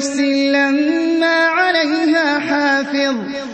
نفس لما عليها حافظ.